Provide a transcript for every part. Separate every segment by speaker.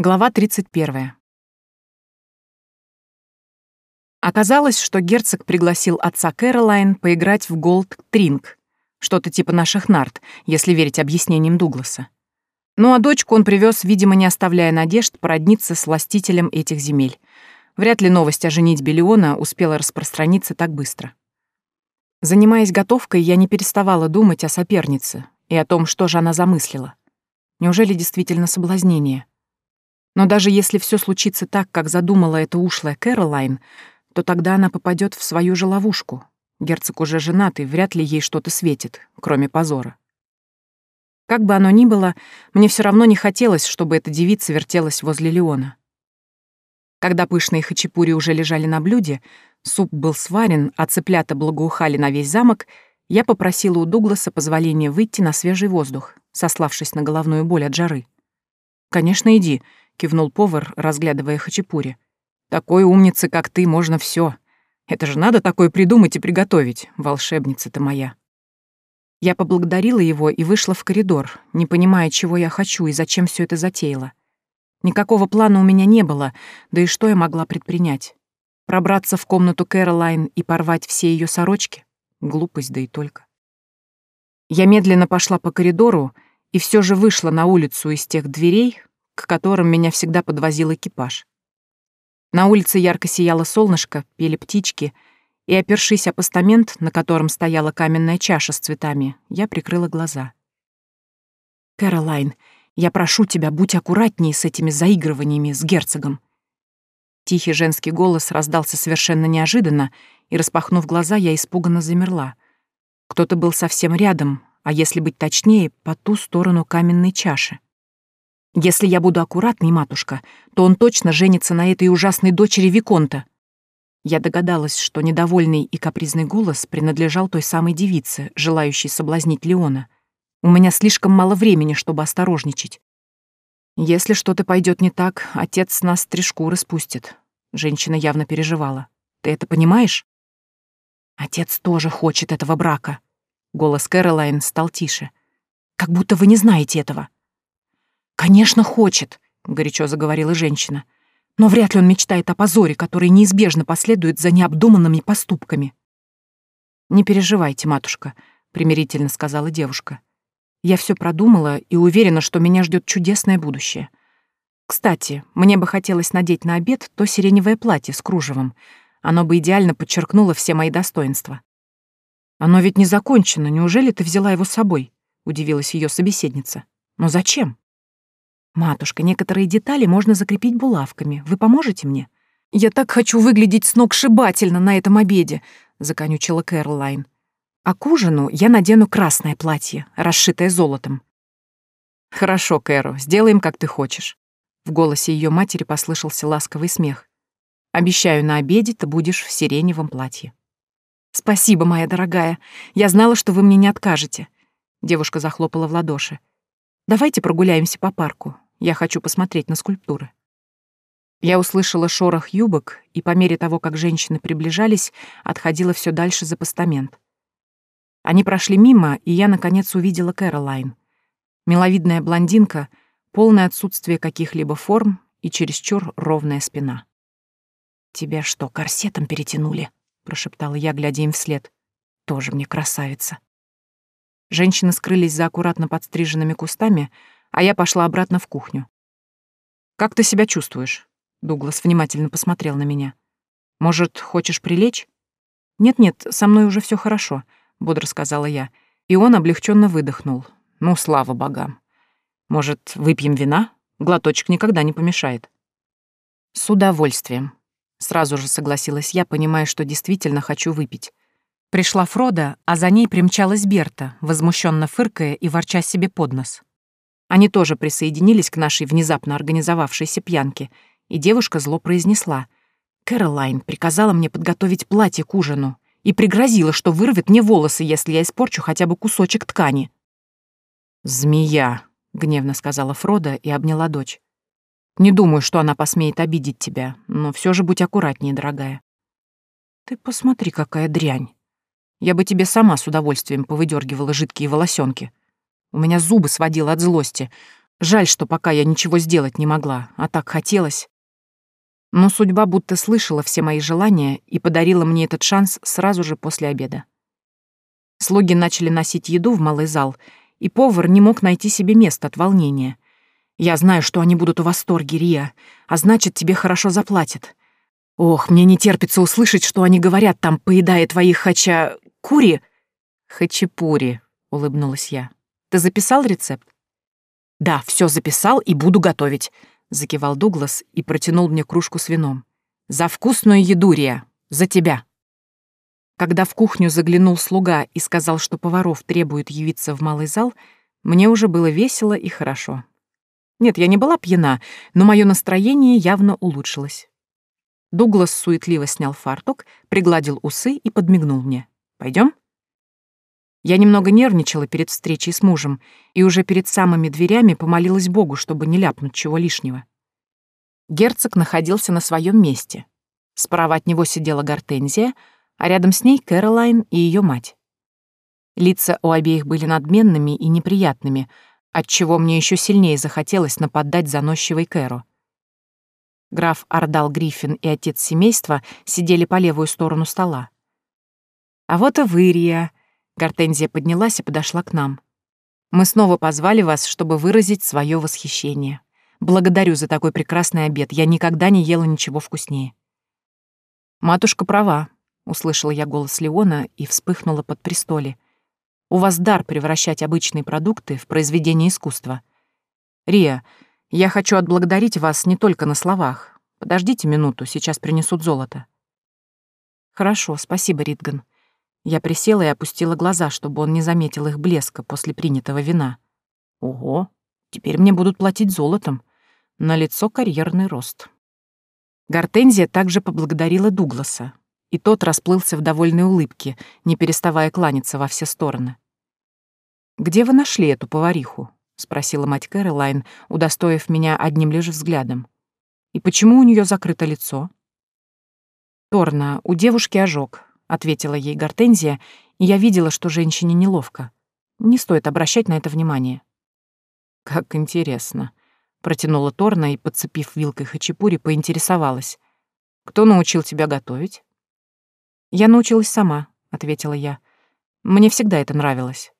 Speaker 1: Глава 31. Оказалось, что герцог пригласил отца Кэролайн поиграть в Голд Тринг, что-то типа наших нарт, если верить объяснениям Дугласа. Ну а дочку он привез, видимо, не оставляя надежд породниться с властителем этих земель. Вряд ли новость о женитьбе Леона успела распространиться так быстро. Занимаясь готовкой, я не переставала думать о сопернице и о том, что же она замыслила. Неужели действительно соблазнение? Но даже если все случится так, как задумала эта ушлая Кэролайн, то тогда она попадет в свою же ловушку. Герцог уже женат, и вряд ли ей что-то светит, кроме позора. Как бы оно ни было, мне все равно не хотелось, чтобы эта девица вертелась возле Леона. Когда пышные хачапури уже лежали на блюде, суп был сварен, а цыплята благоухали на весь замок, я попросила у Дугласа позволения выйти на свежий воздух, сославшись на головную боль от жары. «Конечно, иди», кивнул повар, разглядывая хачапури. Такой умнице, как ты, можно все. Это же надо такое придумать и приготовить, волшебница ты моя. Я поблагодарила его и вышла в коридор, не понимая, чего я хочу и зачем все это затеяла. Никакого плана у меня не было, да и что я могла предпринять? Пробраться в комнату Кэролайн и порвать все ее сорочки? Глупость, да и только. Я медленно пошла по коридору и все же вышла на улицу из тех дверей, к которым меня всегда подвозил экипаж. На улице ярко сияло солнышко, пели птички, и, опершись о постамент, на котором стояла каменная чаша с цветами, я прикрыла глаза. «Кэролайн, я прошу тебя, будь аккуратнее с этими заигрываниями с герцогом». Тихий женский голос раздался совершенно неожиданно, и, распахнув глаза, я испуганно замерла. Кто-то был совсем рядом, а если быть точнее, по ту сторону каменной чаши. Если я буду аккуратной, матушка, то он точно женится на этой ужасной дочери Виконта. Я догадалась, что недовольный и капризный голос принадлежал той самой девице, желающей соблазнить Леона. У меня слишком мало времени, чтобы осторожничать. Если что-то пойдет не так, отец нас три шкуры спустит. Женщина явно переживала. Ты это понимаешь? Отец тоже хочет этого брака. Голос Кэролайн стал тише. Как будто вы не знаете этого. «Конечно, хочет», — горячо заговорила женщина. «Но вряд ли он мечтает о позоре, который неизбежно последует за необдуманными поступками». «Не переживайте, матушка», — примирительно сказала девушка. «Я все продумала и уверена, что меня ждет чудесное будущее. Кстати, мне бы хотелось надеть на обед то сиреневое платье с кружевом. Оно бы идеально подчеркнуло все мои достоинства». «Оно ведь не закончено. Неужели ты взяла его с собой?» — удивилась ее собеседница. «Но зачем?» «Матушка, некоторые детали можно закрепить булавками. Вы поможете мне?» «Я так хочу выглядеть сногсшибательно на этом обеде», — законючила Кэролайн. «А к ужину я надену красное платье, расшитое золотом». «Хорошо, Кэру, сделаем, как ты хочешь». В голосе ее матери послышался ласковый смех. «Обещаю, на обеде ты будешь в сиреневом платье». «Спасибо, моя дорогая. Я знала, что вы мне не откажете». Девушка захлопала в ладоши. «Давайте прогуляемся по парку. Я хочу посмотреть на скульптуры. Я услышала шорох юбок, и по мере того, как женщины приближались, отходила все дальше за постамент. Они прошли мимо, и я, наконец, увидела Кэролайн. Миловидная блондинка, полное отсутствие каких-либо форм и чересчур ровная спина. «Тебя что, корсетом перетянули?» — прошептала я, глядя им вслед. «Тоже мне красавица». Женщины скрылись за аккуратно подстриженными кустами, а я пошла обратно в кухню. «Как ты себя чувствуешь?» Дуглас внимательно посмотрел на меня. «Может, хочешь прилечь?» «Нет-нет, со мной уже все хорошо», — бодро сказала я. И он облегченно выдохнул. «Ну, слава богам. Может, выпьем вина? Глоточек никогда не помешает». «С удовольствием», — сразу же согласилась я, понимая, что действительно хочу выпить. Пришла Фрода, а за ней примчалась Берта, возмущенно фыркая и ворча себе под нос. Они тоже присоединились к нашей внезапно организовавшейся пьянке, и девушка зло произнесла. «Кэролайн приказала мне подготовить платье к ужину и пригрозила, что вырвет мне волосы, если я испорчу хотя бы кусочек ткани». «Змея», — гневно сказала Фрода и обняла дочь. «Не думаю, что она посмеет обидеть тебя, но все же будь аккуратнее, дорогая». «Ты посмотри, какая дрянь. Я бы тебе сама с удовольствием повыдергивала жидкие волосенки», у меня зубы сводило от злости. Жаль, что пока я ничего сделать не могла, а так хотелось. Но судьба будто слышала все мои желания и подарила мне этот шанс сразу же после обеда. Слуги начали носить еду в малый зал, и повар не мог найти себе места от волнения. «Я знаю, что они будут в восторге, Рия, а значит, тебе хорошо заплатят. Ох, мне не терпится услышать, что они говорят там, поедая твоих хача... кури?» «Хачапури», — улыбнулась я. «Ты записал рецепт?» «Да, все записал и буду готовить», — закивал Дуглас и протянул мне кружку с вином. «За вкусную еду, Рия! За тебя!» Когда в кухню заглянул слуга и сказал, что поваров требует явиться в малый зал, мне уже было весело и хорошо. Нет, я не была пьяна, но мое настроение явно улучшилось. Дуглас суетливо снял фартук, пригладил усы и подмигнул мне. Пойдем? Я немного нервничала перед встречей с мужем и уже перед самыми дверями помолилась Богу, чтобы не ляпнуть чего лишнего. Герцог находился на своем месте. Справа от него сидела Гортензия — а рядом с ней Кэролайн и ее мать. Лица у обеих были надменными и неприятными, отчего мне еще сильнее захотелось нападать заносчивой Кэру. Граф Ардал Гриффин и отец семейства сидели по левую сторону стола. «А вот и вы, Рия!» Гортензия поднялась и подошла к нам. «Мы снова позвали вас, чтобы выразить свое восхищение. Благодарю за такой прекрасный обед. Я никогда не ела ничего вкуснее». «Матушка права услышала я голос Леона и вспыхнула под престоле. У вас дар превращать обычные продукты в произведение искусства. Рия, я хочу отблагодарить вас не только на словах. Подождите минуту, сейчас принесут золото. Хорошо, спасибо, Ритган. Я присела и опустила глаза, чтобы он не заметил их блеска после принятого вина. Ого, теперь мне будут платить золотом. На лицо карьерный рост. Гортензия также поблагодарила Дугласа, и тот расплылся в довольной улыбке, не переставая кланяться во все стороны. «Где вы нашли эту повариху?» — спросила мать Кэролайн, удостоив меня одним лишь взглядом. «И почему у нее закрыто лицо?» «Торна, у девушки ожог», — ответила ей Гортензия, и я видела, что женщине неловко. Не стоит обращать на это внимание. «Как интересно», — протянула Торна и, подцепив вилкой хачапури, поинтересовалась. «Кто научил тебя готовить?» «Я научилась сама», — ответила я. «Мне всегда это нравилось».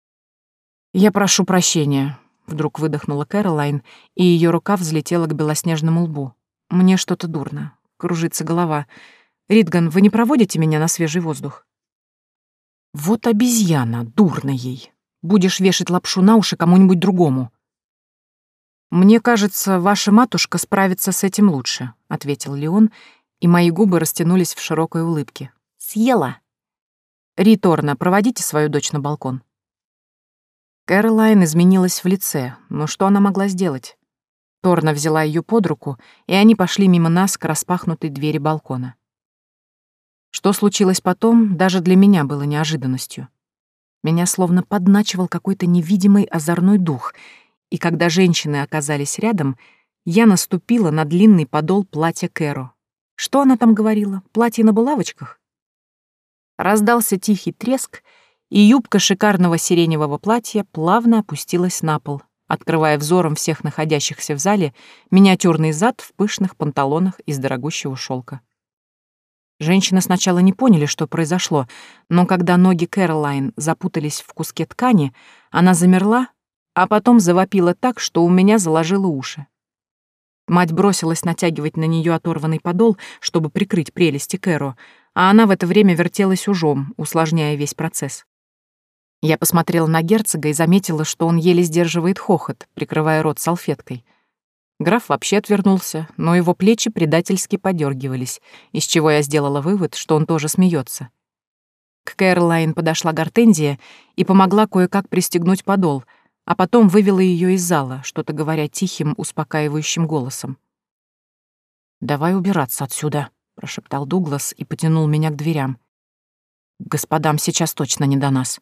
Speaker 1: «Я прошу прощения», — вдруг выдохнула Кэролайн, и ее рука взлетела к белоснежному лбу. «Мне что-то дурно. Кружится голова. Ридган, вы не проводите меня на свежий воздух?» «Вот обезьяна, дурно ей. Будешь вешать лапшу на уши кому-нибудь другому». «Мне кажется, ваша матушка справится с этим лучше», — ответил Леон, и мои губы растянулись в широкой улыбке. Съела. Риторна, проводите свою дочь на балкон. Кэролайн изменилась в лице, но что она могла сделать? Торна взяла ее под руку, и они пошли мимо нас к распахнутой двери балкона. Что случилось потом, даже для меня было неожиданностью. Меня словно подначивал какой-то невидимый озорной дух, и когда женщины оказались рядом, я наступила на длинный подол платья Кэро. Что она там говорила? Платье на булавочках? Раздался тихий треск, и юбка шикарного сиреневого платья плавно опустилась на пол, открывая взором всех находящихся в зале миниатюрный зад в пышных панталонах из дорогущего шелка. Женщины сначала не поняли, что произошло, но когда ноги Кэролайн запутались в куске ткани, она замерла, а потом завопила так, что у меня заложило уши. Мать бросилась натягивать на нее оторванный подол, чтобы прикрыть прелести Кэро, а она в это время вертелась ужом, усложняя весь процесс. Я посмотрела на герцога и заметила, что он еле сдерживает хохот, прикрывая рот салфеткой. Граф вообще отвернулся, но его плечи предательски подергивались, из чего я сделала вывод, что он тоже смеется. К Кэролайн подошла Гортензия и помогла кое-как пристегнуть подол, а потом вывела ее из зала, что-то говоря тихим, успокаивающим голосом. «Давай убираться отсюда», прошептал Дуглас и потянул меня к дверям. Господам сейчас точно не до нас.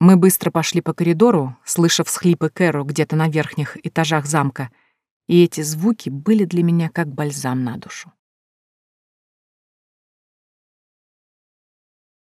Speaker 1: Мы быстро пошли по коридору, слыша всхлипы Кэру где-то на верхних этажах замка, и эти звуки были для меня как бальзам на душу.